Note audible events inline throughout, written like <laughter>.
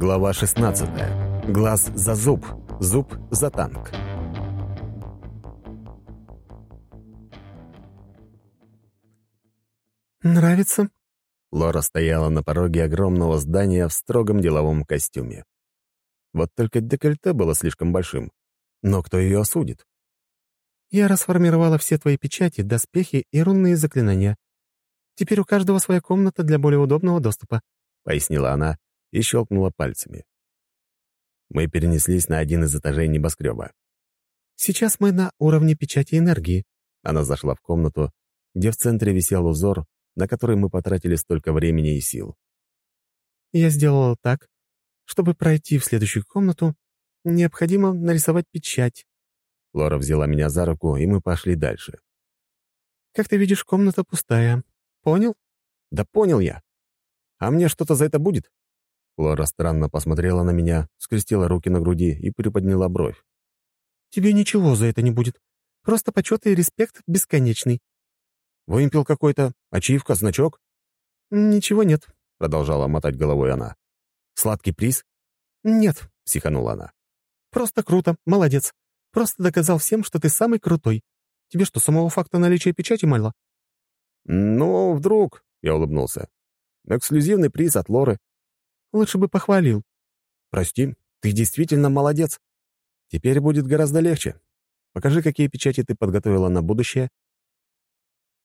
Глава 16. Глаз за зуб, зуб за танк. «Нравится?» Лора стояла на пороге огромного здания в строгом деловом костюме. Вот только декольте было слишком большим. Но кто ее осудит? «Я расформировала все твои печати, доспехи и рунные заклинания. Теперь у каждого своя комната для более удобного доступа», — пояснила она и щелкнула пальцами. Мы перенеслись на один из этажей небоскреба. «Сейчас мы на уровне печати энергии». Она зашла в комнату, где в центре висел узор, на который мы потратили столько времени и сил. «Я сделала так, чтобы пройти в следующую комнату, необходимо нарисовать печать». Лора взяла меня за руку, и мы пошли дальше. «Как ты видишь, комната пустая. Понял?» «Да понял я. А мне что-то за это будет?» Лора странно посмотрела на меня, скрестила руки на груди и приподняла бровь. «Тебе ничего за это не будет. Просто почет и респект бесконечный». «Вымпел какой-то? Ачивка, значок?» «Ничего нет», — продолжала мотать головой она. «Сладкий приз?» «Нет», — психанула она. «Просто круто, молодец. Просто доказал всем, что ты самый крутой. Тебе что, самого факта наличия печати мало?» «Ну, вдруг», — я улыбнулся. «Эксклюзивный приз от Лоры». Лучше бы похвалил. Прости, ты действительно молодец. Теперь будет гораздо легче. Покажи, какие печати ты подготовила на будущее.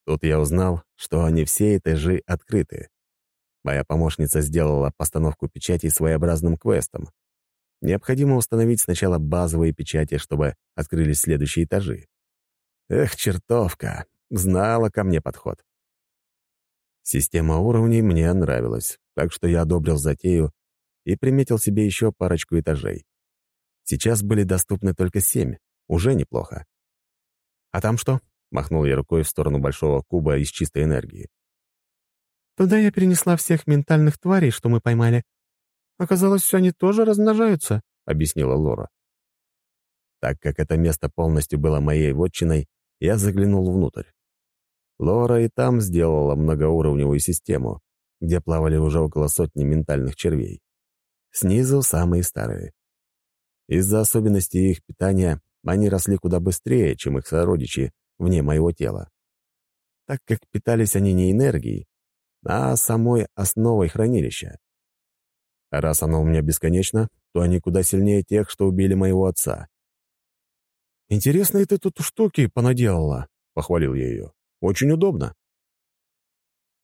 Тут я узнал, что они все этажи открыты. Моя помощница сделала постановку печати своеобразным квестом. Необходимо установить сначала базовые печати, чтобы открылись следующие этажи. Эх, чертовка, знала ко мне подход. Система уровней мне нравилась, так что я одобрил затею и приметил себе еще парочку этажей. Сейчас были доступны только семь, уже неплохо. «А там что?» — махнул я рукой в сторону большого куба из чистой энергии. «Туда я перенесла всех ментальных тварей, что мы поймали. Оказалось, все они тоже размножаются», — объяснила Лора. Так как это место полностью было моей вотчиной, я заглянул внутрь. Лора и там сделала многоуровневую систему, где плавали уже около сотни ментальных червей. Снизу самые старые. Из-за особенностей их питания они росли куда быстрее, чем их сородичи вне моего тела. Так как питались они не энергией, а самой основой хранилища. Раз оно у меня бесконечно, то они куда сильнее тех, что убили моего отца. «Интересные ты тут штуки понаделала», — похвалил я ее. Очень удобно.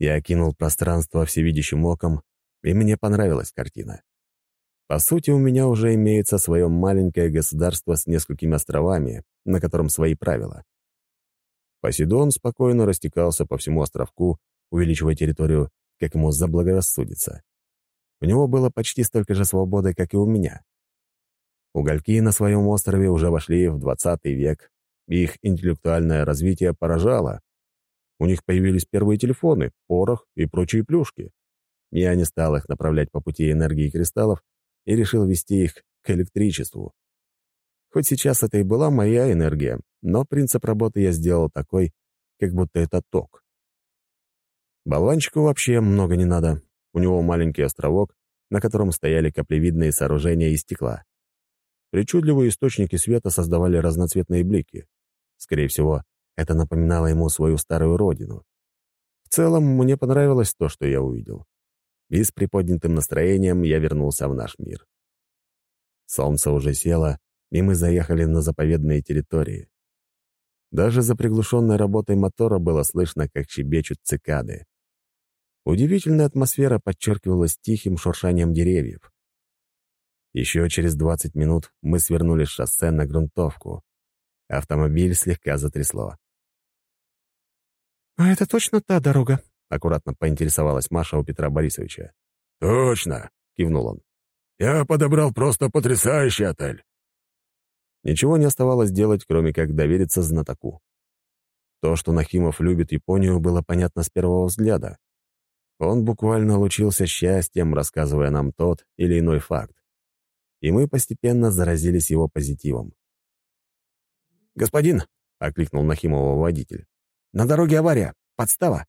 Я окинул пространство всевидящим оком, и мне понравилась картина. По сути, у меня уже имеется свое маленькое государство с несколькими островами, на котором свои правила. Посейдон спокойно растекался по всему островку, увеличивая территорию, как ему заблагорассудится. У него было почти столько же свободы, как и у меня. Угольки на своем острове уже вошли в 20 век, и их интеллектуальное развитие поражало, у них появились первые телефоны, порох и прочие плюшки. Я не стал их направлять по пути энергии кристаллов и решил вести их к электричеству. Хоть сейчас это и была моя энергия, но принцип работы я сделал такой, как будто это ток. Болванчику вообще много не надо. У него маленький островок, на котором стояли каплевидные сооружения из стекла. Причудливые источники света создавали разноцветные блики. Скорее всего, это напоминало ему свою старую родину. В целом, мне понравилось то, что я увидел. И с приподнятым настроением я вернулся в наш мир. Солнце уже село, и мы заехали на заповедные территории. Даже за приглушенной работой мотора было слышно, как щебечут цикады. Удивительная атмосфера подчеркивалась тихим шуршанием деревьев. Еще через 20 минут мы свернули с шоссе на грунтовку. Автомобиль слегка затрясло. «А это точно та дорога?» — аккуратно поинтересовалась Маша у Петра Борисовича. «Точно!» — кивнул он. «Я подобрал просто потрясающий отель!» Ничего не оставалось делать, кроме как довериться знатоку. То, что Нахимов любит Японию, было понятно с первого взгляда. Он буквально лучился счастьем, рассказывая нам тот или иной факт. И мы постепенно заразились его позитивом. «Господин!» — окликнул Нахимова водитель. «На дороге авария. Подстава».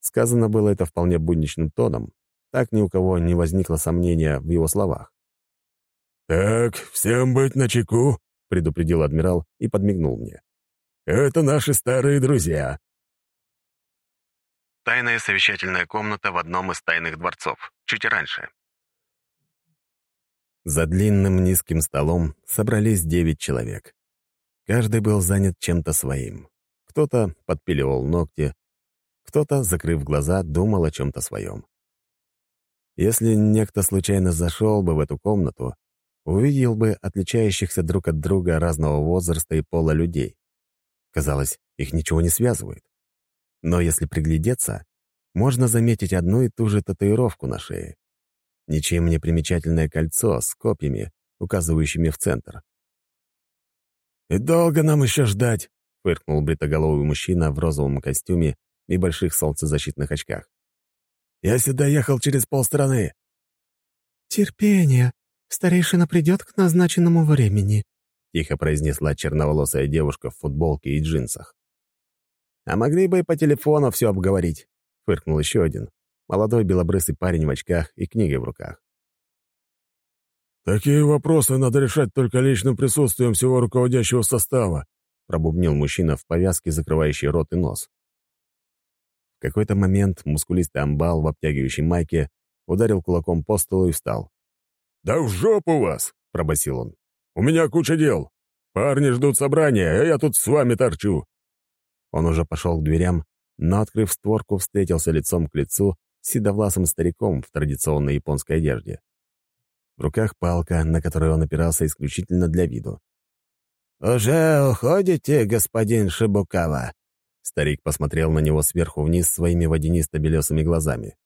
Сказано было это вполне будничным тоном, Так ни у кого не возникло сомнения в его словах. «Так, всем быть начеку», — предупредил адмирал и подмигнул мне. «Это наши старые друзья». Тайная совещательная комната в одном из тайных дворцов, чуть раньше. За длинным низким столом собрались девять человек. Каждый был занят чем-то своим. Кто-то подпиливал ногти, кто-то, закрыв глаза, думал о чем-то своем. Если некто случайно зашел бы в эту комнату, увидел бы отличающихся друг от друга разного возраста и пола людей. Казалось, их ничего не связывает. Но если приглядеться, можно заметить одну и ту же татуировку на шее. Ничем не примечательное кольцо с копьями, указывающими в центр. «И долго нам еще ждать?» — фыркнул бритоголовый мужчина в розовом костюме и больших солнцезащитных очках. «Я сюда ехал через полстраны». «Терпение. Старейшина придет к назначенному времени», — тихо произнесла черноволосая девушка в футболке и джинсах. «А могли бы и по телефону все обговорить», — фыркнул еще один, молодой белобрысый парень в очках и книгой в руках. «Такие вопросы надо решать только личным присутствием всего руководящего состава», пробубнил мужчина в повязке, закрывающей рот и нос. В какой-то момент мускулистый амбал в обтягивающей майке ударил кулаком по столу и встал. «Да в жопу вас!» — пробасил он. «У меня куча дел. Парни ждут собрания, а я тут с вами торчу». Он уже пошел к дверям, но, открыв створку, встретился лицом к лицу с седовласым стариком в традиционной японской одежде. В руках палка, на которую он опирался исключительно для виду. «Уже уходите, господин Шибукава?» Старик посмотрел на него сверху вниз своими водянисто-белесыми глазами.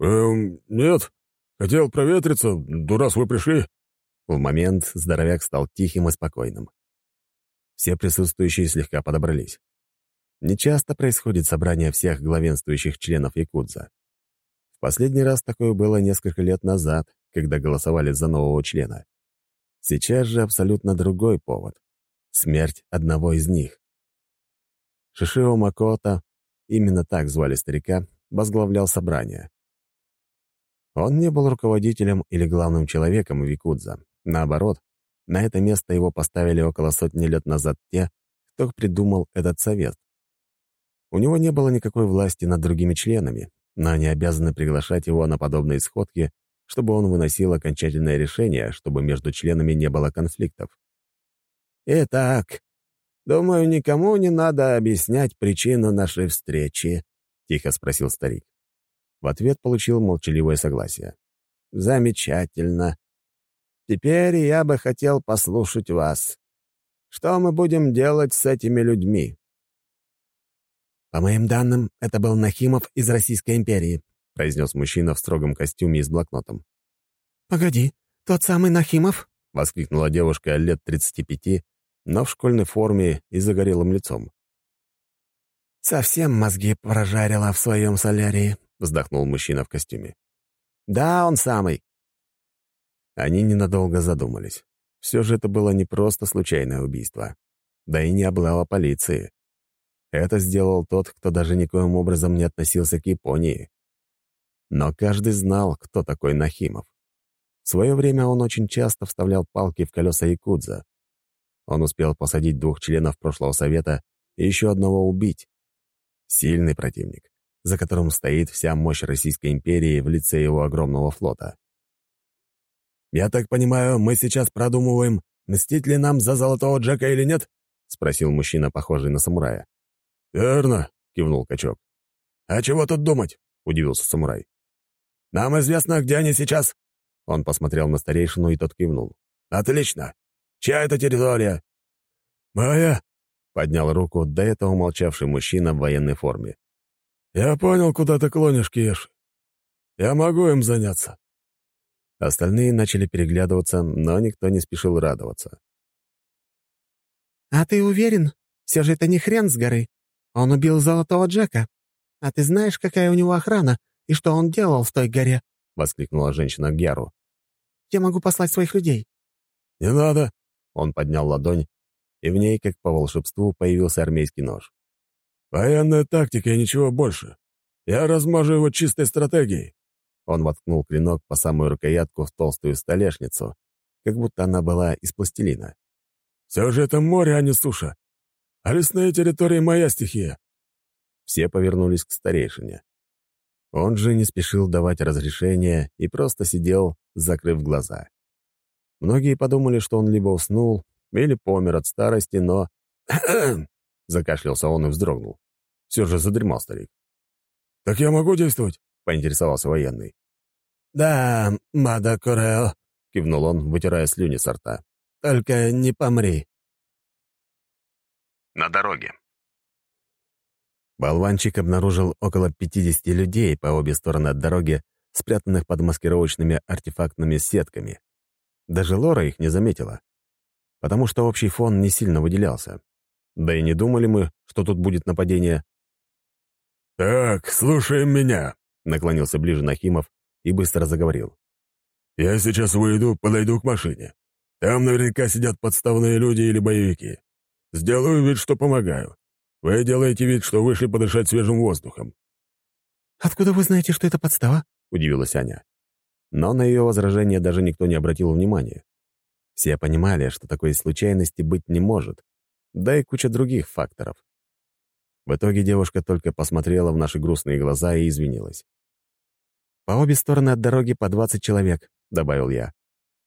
«Эм, нет. Хотел проветриться, да раз вы пришли». В момент здоровяк стал тихим и спокойным. Все присутствующие слегка подобрались. Нечасто происходит собрание всех главенствующих членов Якудза. В последний раз такое было несколько лет назад, когда голосовали за нового члена. Сейчас же абсолютно другой повод — смерть одного из них. Шишио Макото, именно так звали старика, возглавлял собрание. Он не был руководителем или главным человеком Викудза. Наоборот, на это место его поставили около сотни лет назад те, кто придумал этот совет. У него не было никакой власти над другими членами, но они обязаны приглашать его на подобные сходки, чтобы он выносил окончательное решение, чтобы между членами не было конфликтов. «Итак, думаю, никому не надо объяснять причину нашей встречи», — тихо спросил старик. В ответ получил молчаливое согласие. «Замечательно. Теперь я бы хотел послушать вас. Что мы будем делать с этими людьми?» «По моим данным, это был Нахимов из Российской империи», произнес мужчина в строгом костюме и с блокнотом. «Погоди, тот самый Нахимов?» — воскликнула девушка лет 35, но в школьной форме и загорелым лицом. «Совсем мозги прожарила в своем солярии», вздохнул мужчина в костюме. «Да, он самый». Они ненадолго задумались. Все же это было не просто случайное убийство. Да и не облава полиции. Это сделал тот, кто даже никоим образом не относился к Японии. Но каждый знал, кто такой Нахимов. В свое время он очень часто вставлял палки в колеса Якудза. Он успел посадить двух членов прошлого совета и еще одного убить. Сильный противник за которым стоит вся мощь Российской империи в лице его огромного флота. «Я так понимаю, мы сейчас продумываем, мстить ли нам за Золотого Джека или нет?» — спросил мужчина, похожий на самурая. «Верно», — кивнул качок. «А чего тут думать?» — удивился самурай. «Нам известно, где они сейчас». Он посмотрел на старейшину, и тот кивнул. «Отлично. Чья это территория?» «Моя», — поднял руку до этого молчавший мужчина в военной форме. «Я понял, куда ты клонишь, Киш. Я могу им заняться». Остальные начали переглядываться, но никто не спешил радоваться. «А ты уверен? Все же это не хрен с горы. Он убил Золотого Джека. А ты знаешь, какая у него охрана и что он делал в той горе?» — воскликнула женщина Геру. «Я могу послать своих людей». «Не надо!» — он поднял ладонь, и в ней, как по волшебству, появился армейский нож. Военная тактика и ничего больше. Я размажу его чистой стратегией». Он воткнул клинок по самую рукоятку в толстую столешницу, как будто она была из пластилина. «Все же это море, а не суша. А лесные территории — моя стихия». Все повернулись к старейшине. Он же не спешил давать разрешение и просто сидел, закрыв глаза. Многие подумали, что он либо уснул, или помер от старости, но... <clears throat> Закашлялся он и вздрогнул. Все же задремал старик. «Так я могу действовать?» — поинтересовался военный. «Да, Мада Корео», — кивнул он, вытирая слюни со рта. «Только не помри». На дороге. Болванчик обнаружил около 50 людей по обе стороны от дороги, спрятанных под маскировочными артефактными сетками. Даже Лора их не заметила, потому что общий фон не сильно выделялся. Да и не думали мы, что тут будет нападение. «Так, слушаем меня», — наклонился ближе Нахимов и быстро заговорил. «Я сейчас выйду, подойду к машине. Там наверняка сидят подставные люди или боевики. Сделаю вид, что помогаю. Вы делаете вид, что вышли подышать свежим воздухом». «Откуда вы знаете, что это подстава?» — удивилась Аня. Но на ее возражение даже никто не обратил внимания. Все понимали, что такой случайности быть не может, да и куча других факторов. В итоге девушка только посмотрела в наши грустные глаза и извинилась. «По обе стороны от дороги по 20 человек», — добавил я.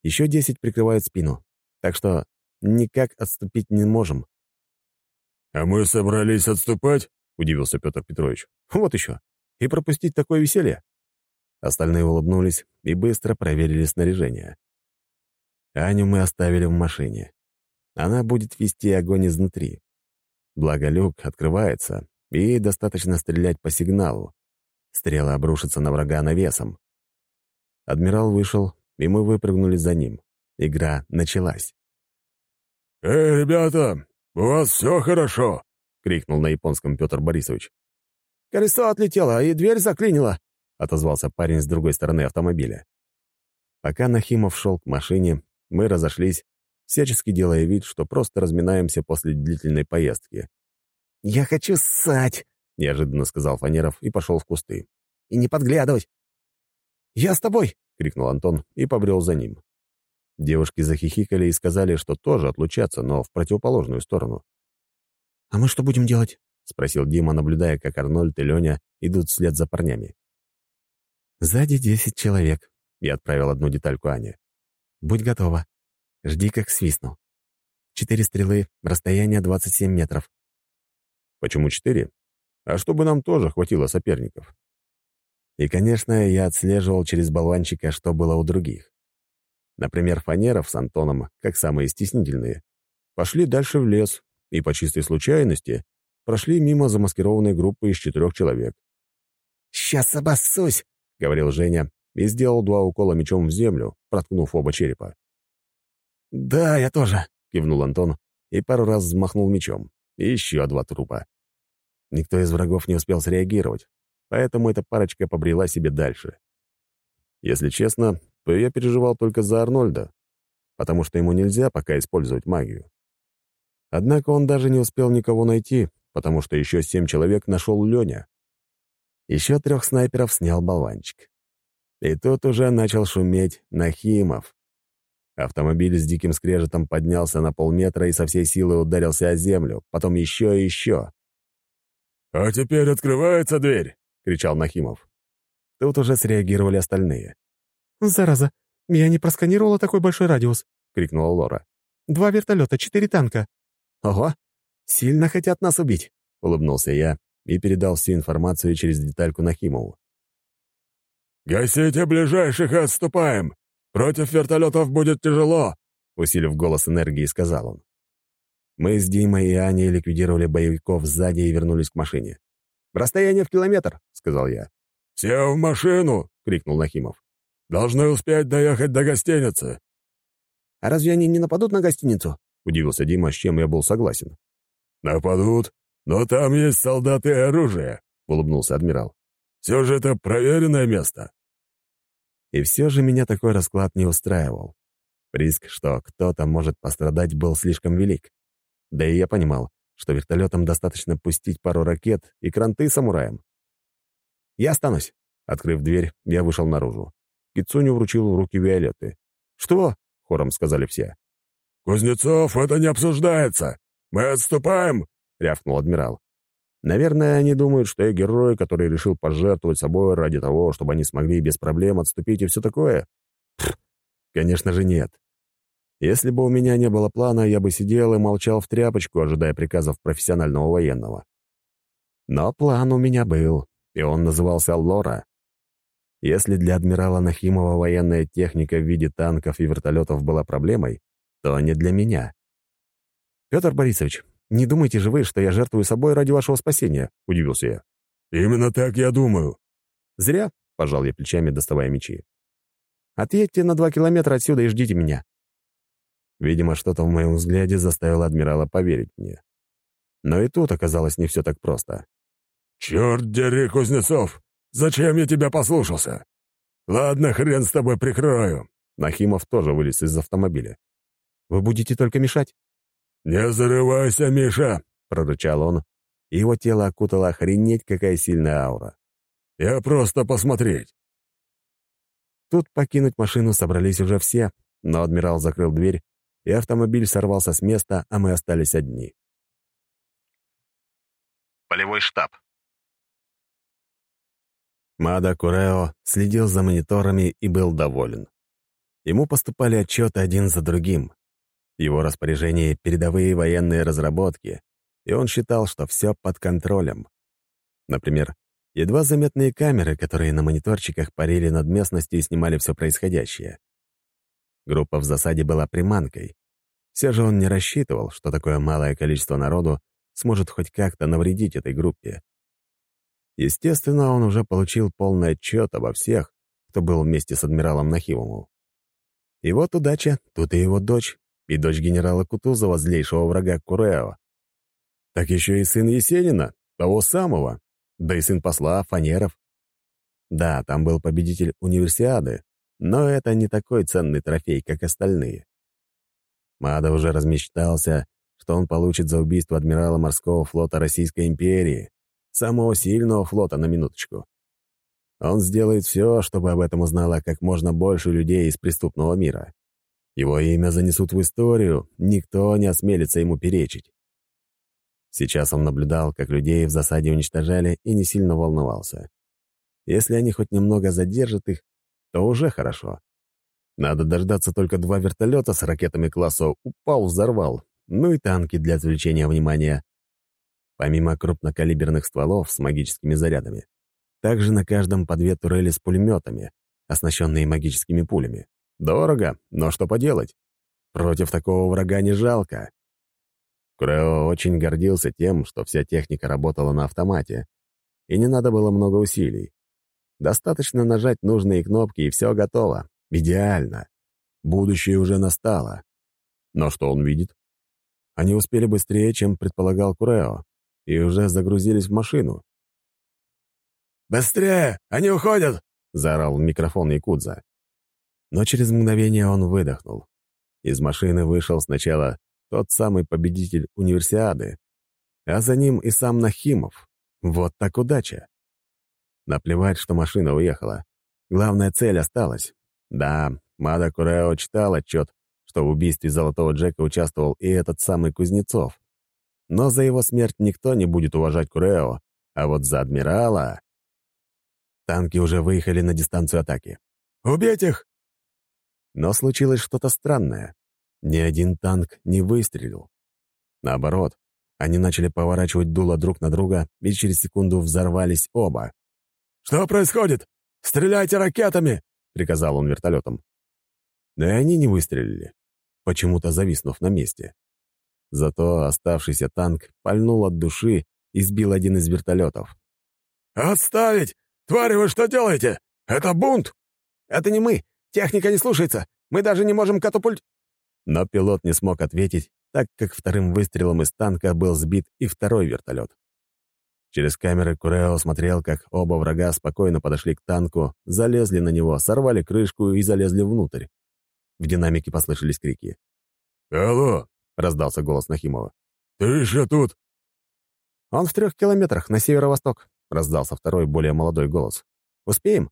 «Еще 10 прикрывают спину, так что никак отступить не можем». «А мы собрались отступать?» — удивился Петр Петрович. «Вот еще. И пропустить такое веселье». Остальные улыбнулись и быстро проверили снаряжение. Аню мы оставили в машине. Она будет вести огонь изнутри. Благо люк открывается, и достаточно стрелять по сигналу. Стрела обрушится на врага навесом. Адмирал вышел, и мы выпрыгнули за ним. Игра началась. «Эй, ребята, у вас все хорошо!» — крикнул на японском Петр Борисович. «Колесо отлетело, и дверь заклинила!» — отозвался парень с другой стороны автомобиля. Пока Нахимов шел к машине, мы разошлись, всячески делая вид, что просто разминаемся после длительной поездки. «Я хочу ссать!» — неожиданно сказал Фанеров и пошел в кусты. «И не подглядывать!» «Я с тобой!» — крикнул Антон и побрел за ним. Девушки захихикали и сказали, что тоже отлучатся, но в противоположную сторону. «А мы что будем делать?» — спросил Дима, наблюдая, как Арнольд и Леня идут вслед за парнями. «Сзади десять человек», — я отправил одну детальку Ане. «Будь готова. Жди, как свистну. Четыре стрелы, расстояние 27 метров». «Почему четыре? А чтобы нам тоже хватило соперников». И, конечно, я отслеживал через болванчика, что было у других. Например, Фанеров с Антоном, как самые стеснительные, пошли дальше в лес и по чистой случайности прошли мимо замаскированной группы из четырех человек. «Сейчас обоссусь!» — говорил Женя и сделал два укола мечом в землю, проткнув оба черепа. «Да, я тоже», — кивнул Антон и пару раз взмахнул мечом. И еще два трупа. Никто из врагов не успел среагировать, поэтому эта парочка побрела себе дальше. Если честно, то я переживал только за Арнольда, потому что ему нельзя пока использовать магию. Однако он даже не успел никого найти, потому что еще семь человек нашел Леня. Еще трех снайперов снял болванчик. И тут уже начал шуметь Нахимов. Автомобиль с диким скрежетом поднялся на полметра и со всей силы ударился о землю, потом еще и еще. «А теперь открывается дверь!» — кричал Нахимов. Тут уже среагировали остальные. «Зараза, я не просканировала такой большой радиус!» — крикнула Лора. «Два вертолета, четыре танка!» «Ого! Сильно хотят нас убить!» — улыбнулся я и передал всю информацию через детальку Нахимову. «Гасите ближайших и отступаем! Против вертолетов будет тяжело!» Усилив голос энергии, сказал он. Мы с Димой и Аней ликвидировали боевиков сзади и вернулись к машине. «Расстояние в километр», — сказал я. «Все в машину!» — крикнул Нахимов. «Должны успеть доехать до гостиницы». «А разве они не нападут на гостиницу?» — удивился Дима, с чем я был согласен. «Нападут, но там есть солдаты и оружие», — улыбнулся адмирал. «Все же это проверенное место». И все же меня такой расклад не устраивал. Риск, что кто-то может пострадать, был слишком велик. Да и я понимал, что вертолетам достаточно пустить пару ракет и кранты самураям. «Я останусь», — Открыв дверь, я вышел наружу. Кицуню вручил в руки Виолетты. «Что?» — хором сказали все. «Кузнецов, это не обсуждается! Мы отступаем!» — рявкнул адмирал. Наверное, они думают, что я герой, который решил пожертвовать собой ради того, чтобы они смогли без проблем отступить и все такое? Пфф, конечно же, нет. Если бы у меня не было плана, я бы сидел и молчал в тряпочку, ожидая приказов профессионального военного. Но план у меня был, и он назывался «Лора». Если для адмирала Нахимова военная техника в виде танков и вертолетов была проблемой, то не для меня. «Петр Борисович, не думайте же вы, что я жертвую собой ради вашего спасения», — удивился я. «Именно так я думаю». «Зря», — пожал я плечами, доставая мечи. «Отъедьте на два километра отсюда и ждите меня». Видимо, что-то в моем взгляде заставило адмирала поверить мне. Но и тут оказалось не все так просто. «Черт дери, Кузнецов! Зачем я тебя послушался? Ладно, хрен с тобой прикрою». Нахимов тоже вылез из автомобиля. «Вы будете только мешать?» «Не зарывайся, Миша!» — прорычал он, и его тело окутало охренеть какая сильная аура. «Я просто посмотреть!» Тут покинуть машину собрались уже все, но адмирал закрыл дверь, и автомобиль сорвался с места, а мы остались одни. Полевой штаб. Мада Курео следил за мониторами и был доволен. Ему поступали отчеты один за другим, в его распоряжении передовые военные разработки, и он считал, что все под контролем. Например, едва заметные камеры, которые на мониторчиках парили над местностью и снимали все происходящее. Группа в засаде была приманкой. Все же он не рассчитывал, что такое малое количество народу сможет хоть как-то навредить этой группе. Естественно, он уже получил полный отчет обо всех, кто был вместе с адмиралом Нахимовым. И вот удача, тут и его дочь, и дочь генерала Кутузова, злейшего врага Курео. Так еще и сын Есенина, того самого, да и сын посла Фанеров. Да, там был победитель универсиады, но это не такой ценный трофей, как остальные. Мада уже размечтался, что он получит за убийство адмирала морского флота Российской империи, самого сильного флота на минуточку. Он сделает все, чтобы об этом узнало как можно больше людей из преступного мира. Его имя занесут в историю, никто не осмелится ему перечить. Сейчас он наблюдал, как людей в засаде уничтожали, и не сильно волновался. Если они хоть немного задержат их, то уже хорошо. Надо дождаться только два вертолета с ракетами класса «Упал, взорвал», ну и танки для отвлечения внимания. Помимо крупнокалиберных стволов с магическими зарядами, также на каждом по две турели с пулеметами, оснащенные магическими пулями. Дорого, но что поделать? Против такого врага не жалко. Крео очень гордился тем, что вся техника работала на автомате, и не надо было много усилий. Достаточно нажать нужные кнопки, и все готово. Идеально. Будущее уже настало. Но что он видит? Они успели быстрее, чем предполагал Курео, и уже загрузились в машину. «Быстрее! Они уходят!» — заорал микрофон Якудза. Но через мгновение он выдохнул. Из машины вышел сначала тот самый победитель универсиады, а за ним и сам Нахимов. Вот так удача. Наплевать, что машина уехала. Главная цель осталась. Да, Мада Курео читал отчет, что в убийстве Золотого Джека участвовал и этот самый Кузнецов. Но за его смерть никто не будет уважать Курео, а вот за адмирала... Танки уже выехали на дистанцию атаки. «Убить их!» Но случилось что-то странное. Ни один танк не выстрелил. Наоборот, они начали поворачивать дуло друг на друга и через секунду взорвались оба. «Что происходит? Стреляйте ракетами!» — приказал он вертолетом. Но и они не выстрелили, почему-то зависнув на месте. Зато оставшийся танк пальнул от души и сбил один из вертолетов. «Отставить! Твари, вы что делаете? Это бунт!» «Это не мы! Техника не слушается! Мы даже не можем катапульт...» Но пилот не смог ответить, так как вторым выстрелом из танка был сбит и второй вертолет. Через камеры Курео смотрел, как оба врага спокойно подошли к танку, залезли на него, сорвали крышку и залезли внутрь. В динамике послышались крики. «Алло!» — раздался голос Нахимова. «Ты еще тут?» «Он в трех километрах, на северо-восток», — раздался второй, более молодой голос. Успеем?»